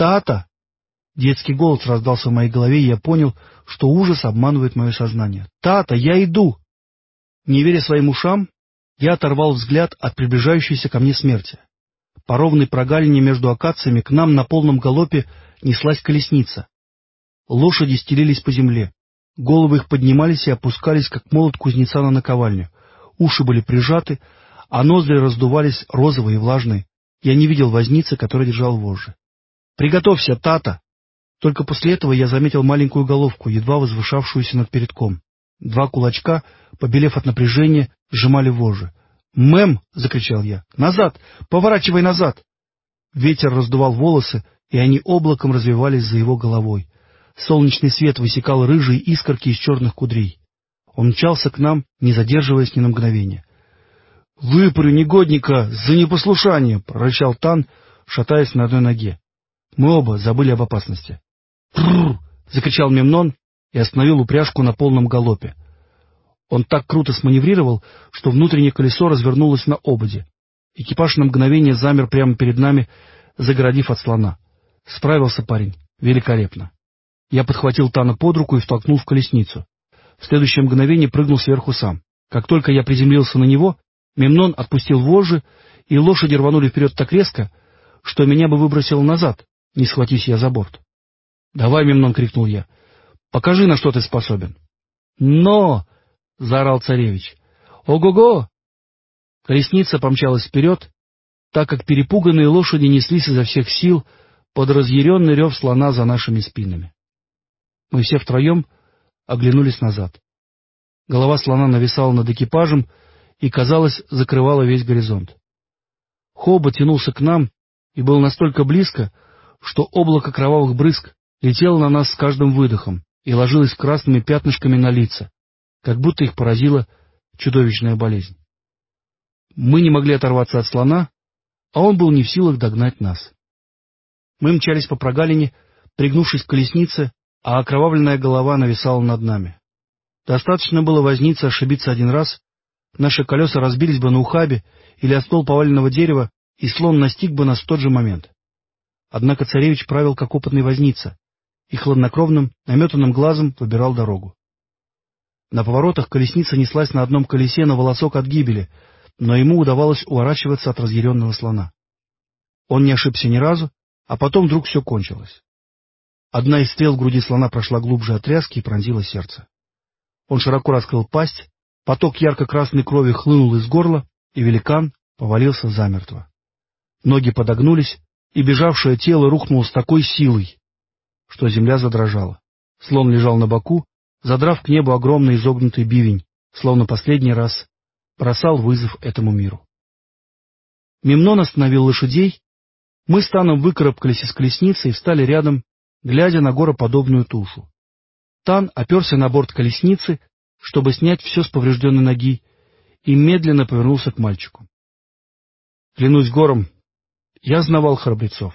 «Тата!» Детский голос раздался в моей голове, и я понял, что ужас обманывает мое сознание. «Тата, я иду!» Не веря своим ушам, я оторвал взгляд от приближающейся ко мне смерти. По ровной прогалине между акациями к нам на полном галопе неслась колесница. Лошади стелились по земле. Головы их поднимались и опускались, как молот кузнеца на наковальню. Уши были прижаты, а ноздри раздувались розовые и влажные. Я не видел возницы, который держал вожжи. «Приготовься, Тата!» Только после этого я заметил маленькую головку, едва возвышавшуюся над передком. Два кулачка, побелев от напряжения, сжимали вожжи. «Мэм!» — закричал я. «Назад! Поворачивай назад!» Ветер раздувал волосы, и они облаком развивались за его головой. Солнечный свет высекал рыжие искорки из черных кудрей. Он мчался к нам, не задерживаясь ни на мгновение. — Выпарю негодника за непослушание! — прорычал Тан, шатаясь на одной ноге. Мы оба забыли об опасности. «Прррр!» — закричал Мемнон и остановил упряжку на полном галопе. Он так круто сманеврировал, что внутреннее колесо развернулось на ободе. Экипаж на мгновение замер прямо перед нами, загородив от слона. Справился парень. Великолепно. Я подхватил Тана под руку и втолкнул в колесницу. В следующее мгновение прыгнул сверху сам. Как только я приземлился на него, Мемнон отпустил вожжи, и лошади рванули вперед так резко, что меня бы выбросило назад, не схватись я за борт. — Давай, Мемнон, — крикнул я, — покажи, на что ты способен. — Но! — заорал царевич. — Ого-го! Колесница помчалась вперед, так как перепуганные лошади неслись изо всех сил под разъяренный рев слона за нашими спинами. Мы все втроем оглянулись назад. Голова слона нависала над экипажем и, казалось, закрывала весь горизонт. Хоба тянулся к нам и был настолько близко, что облако кровавых брызг летело на нас с каждым выдохом и ложилось красными пятнышками на лица, как будто их поразила чудовищная болезнь. Мы не могли оторваться от слона, а он был не в силах догнать нас. Мы мчались по прогалине, пригнувшись к колеснице, а окровавленная голова нависала над нами. Достаточно было возниться ошибиться один раз, наши колеса разбились бы на ухабе или о стол поваленного дерева, и слон настиг бы нас в тот же момент. Однако царевич правил как опытный возница и хладнокровным, наметанным глазом выбирал дорогу. На поворотах колесница неслась на одном колесе на волосок от гибели, но ему удавалось уворачиваться от разъяренного слона. Он не ошибся ни разу, а потом вдруг все кончилось. Одна из стрел в груди слона прошла глубже отряски и пронзила сердце. Он широко раскрыл пасть, поток ярко-красной крови хлынул из горла, и великан повалился замертво. Ноги подогнулись, и бежавшее тело рухнуло с такой силой, что земля задрожала. Слон лежал на боку, задрав к небу огромный изогнутый бивень, словно последний раз бросал вызов этому миру. Мемнон остановил лошадей, мы с Таном выкарабкались из колесницы и встали рядом, глядя на гороподобную тушу. Тан оперся на борт колесницы, чтобы снять все с поврежденной ноги, и медленно повернулся к мальчику. Клянусь гором, я знавал храбрецов,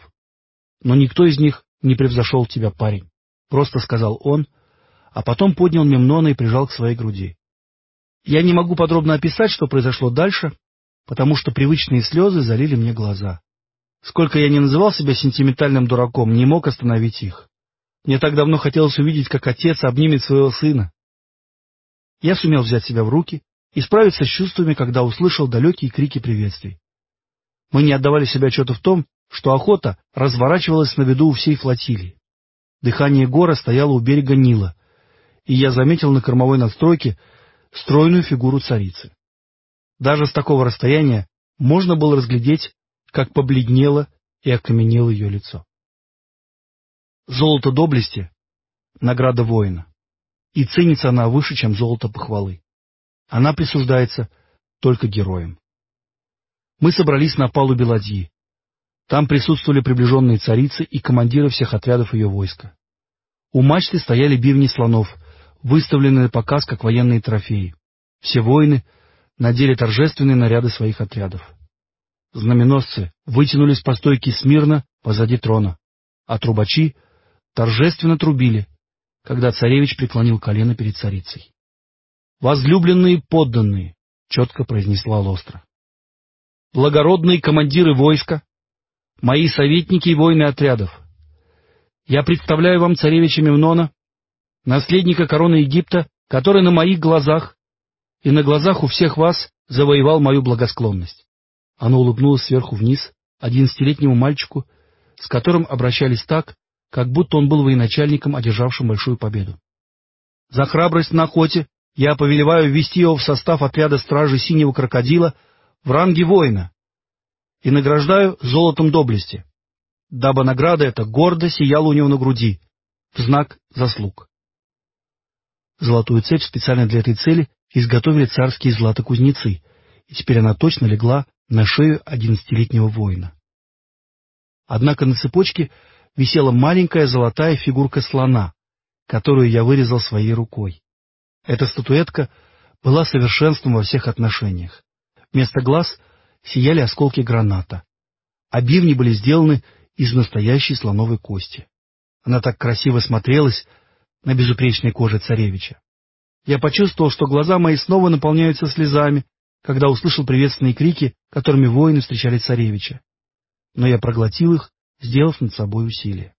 но никто из них не превзошел тебя, парень, — просто сказал он, а потом поднял Мемнона и прижал к своей груди. Я не могу подробно описать, что произошло дальше, потому что привычные слезы залили мне глаза. Сколько я не называл себя сентиментальным дураком, не мог остановить их. Мне так давно хотелось увидеть, как отец обнимет своего сына. Я сумел взять себя в руки и справиться с чувствами, когда услышал далекие крики приветствий. Мы не отдавали себе отчета в том, что охота разворачивалась на виду у всей флотилии. Дыхание гора стояло у берега Нила, и я заметил на кормовой надстройке стройную фигуру царицы. Даже с такого расстояния можно было разглядеть, как побледнело и окаменело ее лицо. Золото доблести — награда воина, и ценится она выше, чем золото похвалы. Она присуждается только героям мы собрались на палубе ладьи. Там присутствовали приближенные царицы и командиры всех отрядов ее войска. У мачты стояли бивни слонов, выставленные на показ как военные трофеи. Все воины надели торжественные наряды своих отрядов. Знаменосцы вытянулись по стойке смирно позади трона, а трубачи торжественно трубили, когда царевич преклонил колено перед царицей. «Возлюбленные подданные!» — четко произнесла Лостра благородные командиры войска, мои советники и воины отрядов, Я представляю вам царевича Мемнона, наследника короны Египта, который на моих глазах и на глазах у всех вас завоевал мою благосклонность. Она улыбнулась сверху вниз одиннадцатилетнему мальчику, с которым обращались так, как будто он был военачальником, одержавшим большую победу. За храбрость на охоте я повелеваю ввести его в состав отряда стражи синего крокодила в ранге воина и награждаю золотом доблести, дабы награда эта гордо сияла у него на груди, в знак заслуг. Золотую цепь специально для этой цели изготовили царские златокузнецы, и теперь она точно легла на шею одиннадцатилетнего воина. Однако на цепочке висела маленькая золотая фигурка слона, которую я вырезал своей рукой. Эта статуэтка была совершенством во всех отношениях. Вместо глаз сияли осколки граната, а бивни были сделаны из настоящей слоновой кости. Она так красиво смотрелась на безупречной коже царевича. Я почувствовал, что глаза мои снова наполняются слезами, когда услышал приветственные крики, которыми воины встречали царевича. Но я проглотил их, сделав над собой усилие.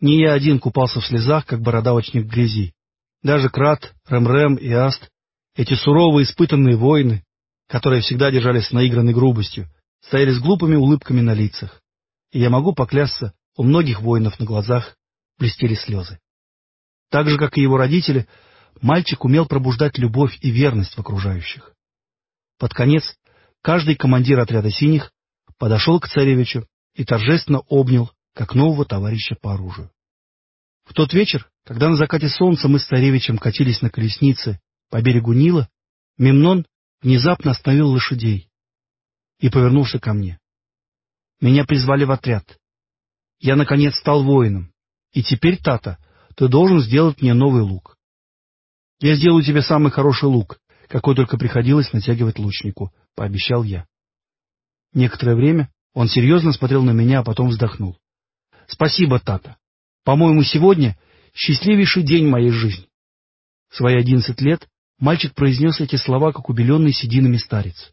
Не я один купался в слезах, как бородавочник в грязи. Даже Крат, Рэм-Рэм и Аст, эти суровые испытанные воины, которые всегда держались с наигранной грубостью, стояли с глупыми улыбками на лицах. И я могу поклясться, у многих воинов на глазах блестели слезы. Так же, как и его родители, мальчик умел пробуждать любовь и верность в окружающих. Под конец каждый командир отряда синих подошел к царевичу и торжественно обнял, как нового товарища по оружию. В тот вечер, когда на закате солнца мы с царевичем катились на колеснице по берегу Нила, Мемнон внезапно остановил лошадей и повернулся ко мне. Меня призвали в отряд. Я, наконец, стал воином, и теперь, Тата, ты должен сделать мне новый лук. Я сделаю тебе самый хороший лук, какой только приходилось натягивать лучнику, — пообещал я. Некоторое время он серьезно смотрел на меня, а потом вздохнул. — Спасибо, Тата. По-моему, сегодня счастливейший день моей жизни. В свои одиннадцать лет мальчик произнес эти слова, как убеленный сединами старец.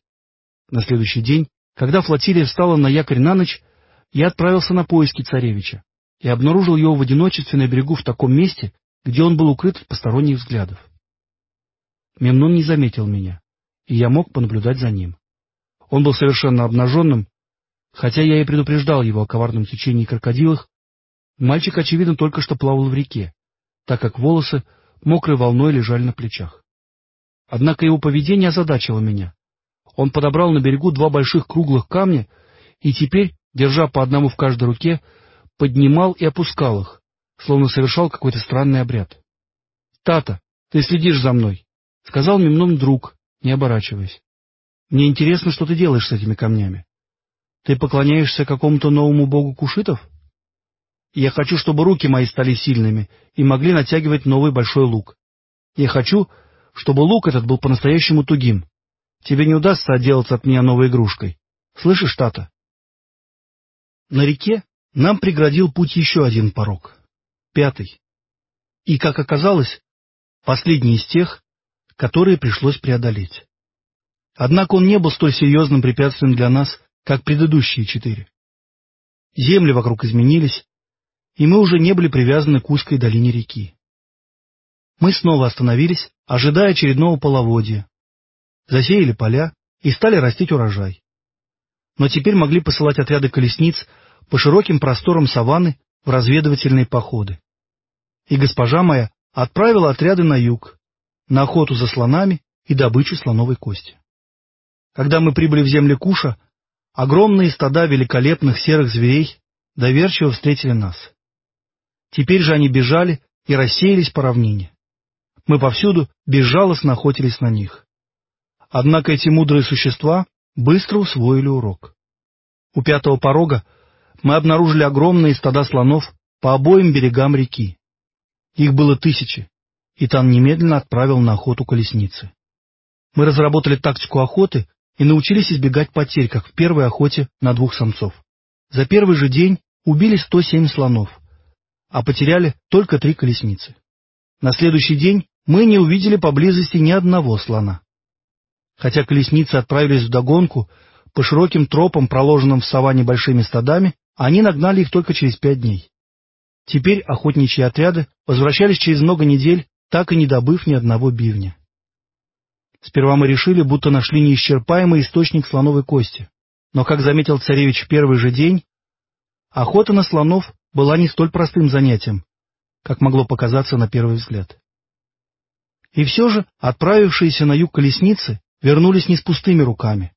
На следующий день, когда флотилия встала на якорь на ночь, я отправился на поиски царевича и обнаружил его в одиночестве на берегу в таком месте, где он был укрыт от посторонних взглядов. Мемнон не заметил меня, и я мог понаблюдать за ним. Он был совершенно обнаженным, хотя я и предупреждал его о коварном течении крокодилах, мальчик, очевидно, только что плавал в реке, так как волосы мокрой волной лежали на плечах. Однако его поведение озадачило меня. Он подобрал на берегу два больших круглых камня и теперь, держа по одному в каждой руке, поднимал и опускал их, словно совершал какой-то странный обряд. — Тата, ты следишь за мной, — сказал Мемнон друг, не оборачиваясь. — Мне интересно, что ты делаешь с этими камнями. Ты поклоняешься какому-то новому богу кушитов? Я хочу, чтобы руки мои стали сильными и могли натягивать новый большой лук. Я хочу, чтобы лук этот был по-настоящему тугим. Тебе не удастся отделаться от меня новой игрушкой. Слышишь, Тата? На реке нам преградил путь еще один порог. Пятый. И, как оказалось, последний из тех, которые пришлось преодолеть. Однако он не был столь серьезным препятствием для нас, как предыдущие четыре. Земли вокруг изменились, и мы уже не были привязаны к узкой долине реки. Мы снова остановились, ожидая очередного половодья, засеяли поля и стали растить урожай. Но теперь могли посылать отряды колесниц по широким просторам саванны в разведывательные походы. И госпожа моя отправила отряды на юг, на охоту за слонами и добычу слоновой кости. Когда мы прибыли в земли Куша, огромные стада великолепных серых зверей доверчиво встретили нас. Теперь же они бежали и рассеялись по равнине. Мы повсюду безжалостно охотились на них. Однако эти мудрые существа быстро усвоили урок. У пятого порога мы обнаружили огромные стада слонов по обоим берегам реки. Их было тысячи, и Тан немедленно отправил на охоту колесницы. Мы разработали тактику охоты и научились избегать потерь, как в первой охоте на двух самцов. За первый же день убили 107 слонов, а потеряли только три колесницы. На следующий день мы не увидели поблизости ни одного слона. Хотя колесницы отправились в догонку по широким тропам, проложенным в саванне большими стадами, они нагнали их только через пять дней. Теперь охотничьи отряды возвращались через много недель, так и не добыв ни одного бивня. Сперва мы решили, будто нашли неисчерпаемый источник слоновой кости. Но, как заметил царевич в первый же день, охота на слонов была не столь простым занятием, как могло показаться на первый взгляд. И все же отправившиеся на юг колесницы вернулись не с пустыми руками.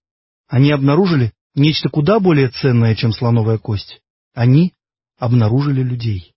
Они обнаружили нечто куда более ценное, чем слоновая кость. Они обнаружили людей.